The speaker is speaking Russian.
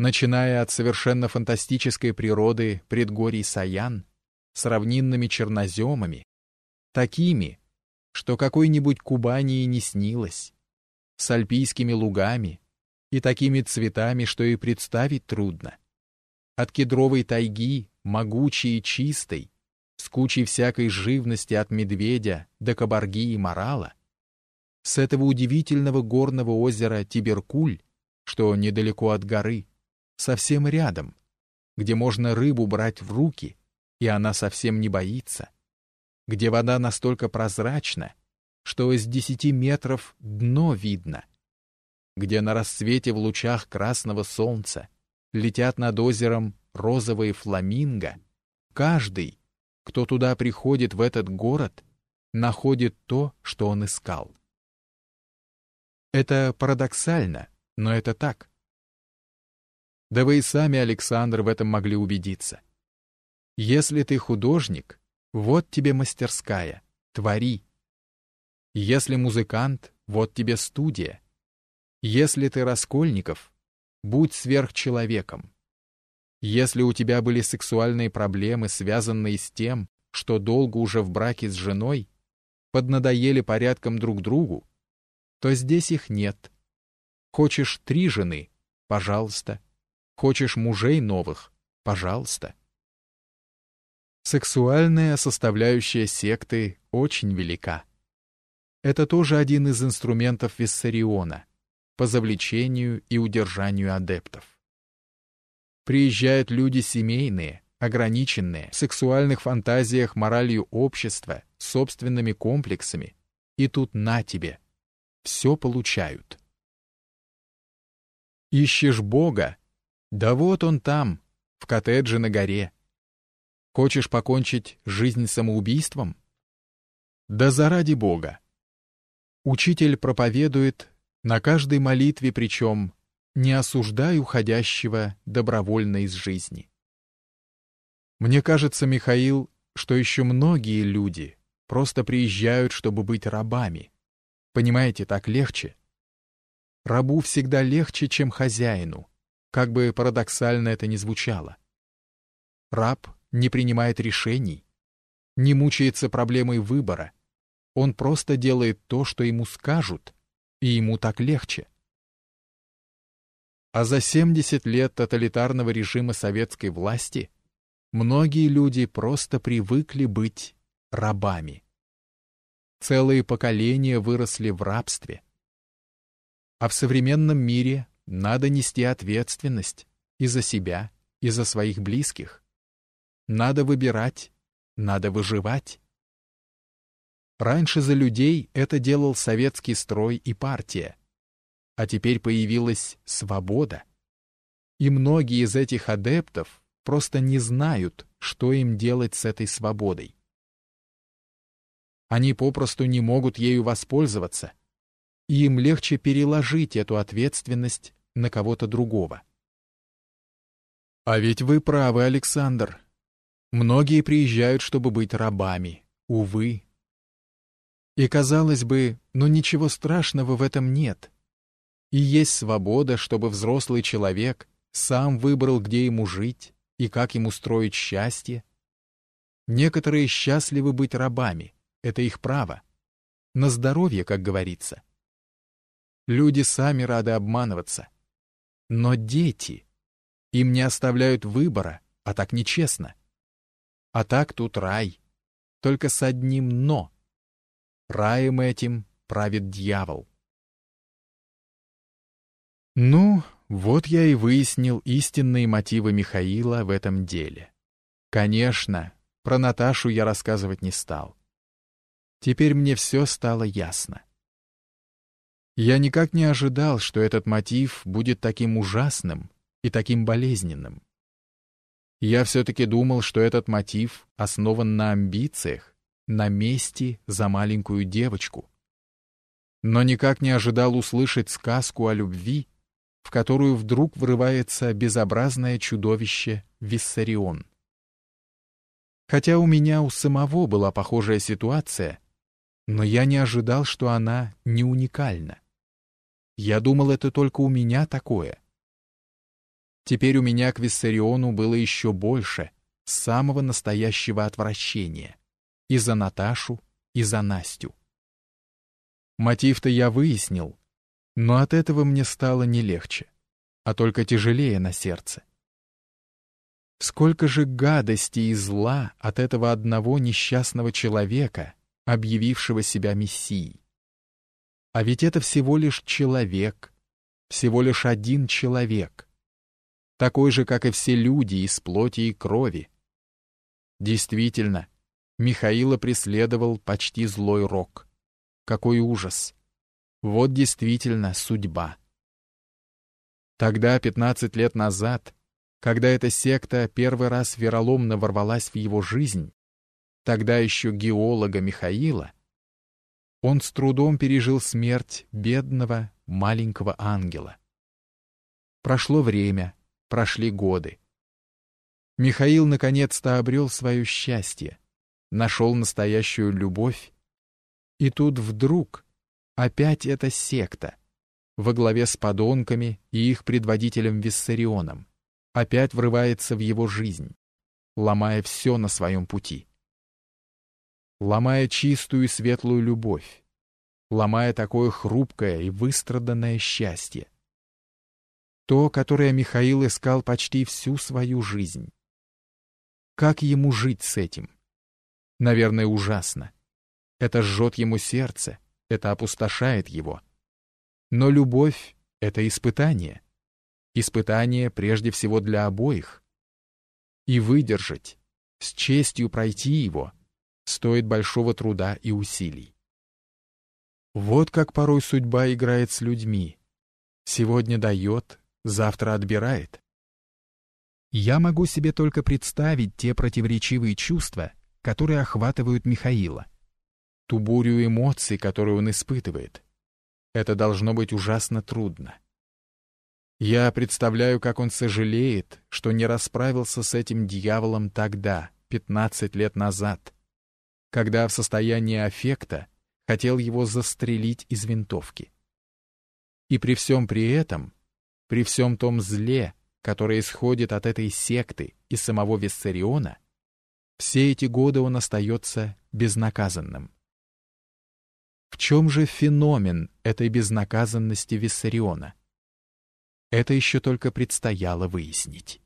начиная от совершенно фантастической природы предгорий Саян с равнинными черноземами, такими, что какой-нибудь Кубани и не снилось, с альпийскими лугами и такими цветами, что и представить трудно. От кедровой тайги, могучей и чистой, с кучей всякой живности от медведя до кабарги и морала, с этого удивительного горного озера Тиберкуль, что недалеко от горы, совсем рядом, где можно рыбу брать в руки, и она совсем не боится, где вода настолько прозрачна, что из десяти метров дно видно, где на рассвете в лучах красного солнца летят над озером розовые фламинго, каждый, кто туда приходит в этот город, находит то, что он искал. Это парадоксально, но это так. Да вы и сами, Александр, в этом могли убедиться. Если ты художник, вот тебе мастерская, твори. Если музыкант, вот тебе студия. Если ты Раскольников, будь сверхчеловеком. Если у тебя были сексуальные проблемы, связанные с тем, что долго уже в браке с женой, поднадоели порядком друг другу, то здесь их нет. Хочешь три жены — пожалуйста. Хочешь мужей новых — пожалуйста. Сексуальная составляющая секты очень велика. Это тоже один из инструментов Виссариона по завлечению и удержанию адептов. Приезжают люди семейные, ограниченные, в сексуальных фантазиях моралью общества, собственными комплексами, и тут на тебе — все получают. Ищешь Бога? Да вот он там, в коттедже на горе. Хочешь покончить жизнь самоубийством? Да заради Бога. Учитель проповедует на каждой молитве причем «не осуждай уходящего добровольно из жизни». Мне кажется, Михаил, что еще многие люди просто приезжают, чтобы быть рабами, Понимаете, так легче. Рабу всегда легче, чем хозяину, как бы парадоксально это ни звучало. Раб не принимает решений, не мучается проблемой выбора. Он просто делает то, что ему скажут, и ему так легче. А за 70 лет тоталитарного режима советской власти многие люди просто привыкли быть рабами. Целые поколения выросли в рабстве. А в современном мире надо нести ответственность и за себя, и за своих близких. Надо выбирать, надо выживать. Раньше за людей это делал советский строй и партия. А теперь появилась свобода. И многие из этих адептов просто не знают, что им делать с этой свободой. Они попросту не могут ею воспользоваться. И им легче переложить эту ответственность на кого-то другого. А ведь вы правы, Александр. Многие приезжают, чтобы быть рабами, увы. И казалось бы, ну ничего страшного в этом нет. И есть свобода, чтобы взрослый человек сам выбрал, где ему жить и как ему строить счастье. Некоторые счастливы быть рабами, это их право. На здоровье, как говорится. Люди сами рады обманываться. Но дети, им не оставляют выбора, а так нечестно. А так тут рай, только с одним «но». Раем этим правит дьявол. Ну, вот я и выяснил истинные мотивы Михаила в этом деле. Конечно, про Наташу я рассказывать не стал. Теперь мне все стало ясно. Я никак не ожидал, что этот мотив будет таким ужасным и таким болезненным. Я все-таки думал, что этот мотив основан на амбициях, на мести за маленькую девочку. Но никак не ожидал услышать сказку о любви, в которую вдруг врывается безобразное чудовище Виссарион. Хотя у меня у самого была похожая ситуация — но я не ожидал, что она не уникальна. Я думал, это только у меня такое. Теперь у меня к Виссариону было еще больше, самого настоящего отвращения. И за Наташу, и за Настю. Мотив-то я выяснил, но от этого мне стало не легче, а только тяжелее на сердце. Сколько же гадости и зла от этого одного несчастного человека, объявившего себя мессией. А ведь это всего лишь человек, всего лишь один человек, такой же, как и все люди из плоти и крови. Действительно, Михаила преследовал почти злой рок. Какой ужас! Вот действительно судьба. Тогда, пятнадцать лет назад, когда эта секта первый раз вероломно ворвалась в его жизнь, тогда еще геолога Михаила, он с трудом пережил смерть бедного маленького ангела. Прошло время, прошли годы. Михаил наконец-то обрел свое счастье, нашел настоящую любовь, и тут вдруг опять эта секта, во главе с подонками и их предводителем Виссарионом, опять врывается в его жизнь, ломая все на своем пути. Ломая чистую и светлую любовь, ломая такое хрупкое и выстраданное счастье. То, которое Михаил искал почти всю свою жизнь. Как ему жить с этим? Наверное, ужасно. Это жжет ему сердце, это опустошает его. Но любовь — это испытание. Испытание прежде всего для обоих. И выдержать, с честью пройти его, стоит большого труда и усилий. Вот как порой судьба играет с людьми. Сегодня дает, завтра отбирает. Я могу себе только представить те противоречивые чувства, которые охватывают Михаила. Ту бурю эмоций, которую он испытывает. Это должно быть ужасно трудно. Я представляю, как он сожалеет, что не расправился с этим дьяволом тогда, 15 лет назад, когда в состоянии аффекта хотел его застрелить из винтовки. И при всем при этом, при всем том зле, которое исходит от этой секты и самого Виссариона, все эти годы он остается безнаказанным. В чем же феномен этой безнаказанности Виссариона? Это еще только предстояло выяснить.